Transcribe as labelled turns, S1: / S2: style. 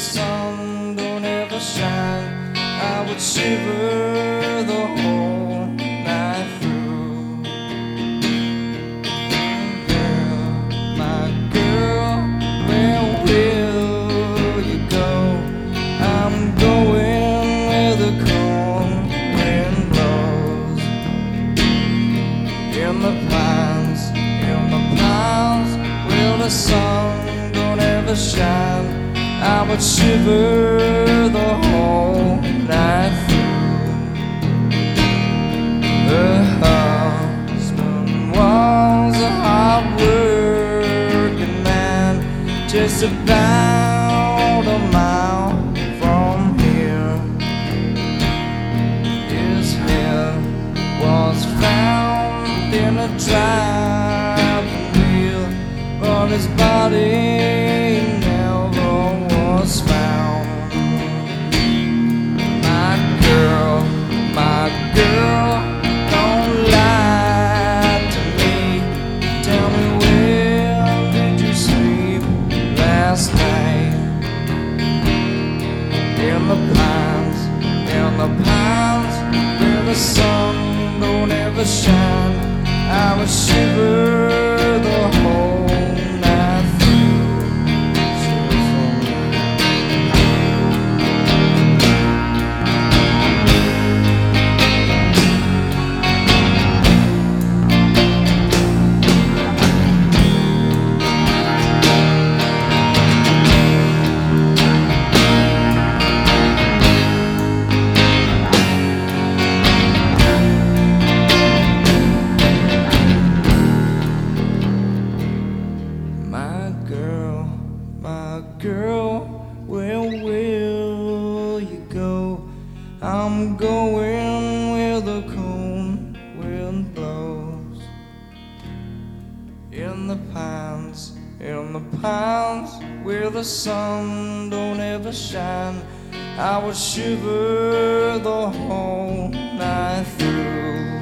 S1: sun don't ever shine, I would shiver the whole night through. Girl, my girl, where will you go? I'm going where the cold wind blows. In the pines, in the pines, will the sun don't ever shine? I would shiver the whole night through. The husband was a hard working man, just about a mile from here. His head was found in a driving wheel, but his body the sun don't ever shine. I would shiver where the cold wind blows. In the pines, in the pines, where the sun don't ever shine, I will shiver the whole night through.